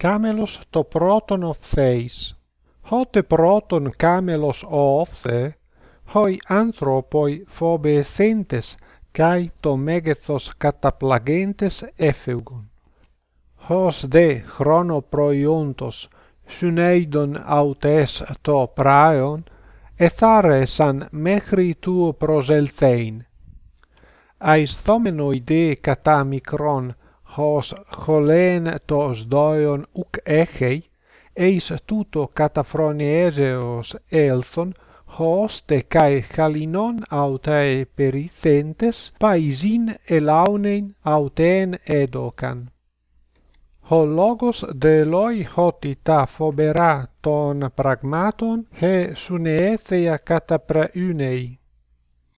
κάμελος το πρώτον οφθέης. Χότε πρώτον κάμελος ο οφθέ, χοί άνθρωποι φοβεσέντες καί το μέγεθος καταπλαγέντες έφευγον. Χως δε χρόνο προϊόντος συνέιδον αυτές το πράεον, εθάρεσαν μέχρι του προσελθέιν. Αισθόμενοι δε κατά μικρόν hos cholen tos doion uk echei, eis tuto catafronieseos elthon, hoste cae halinon autae perithentes paisin elaunein auten edocan. Ho logos de loi hoti ta phobera ton pragmaton he suneethea cata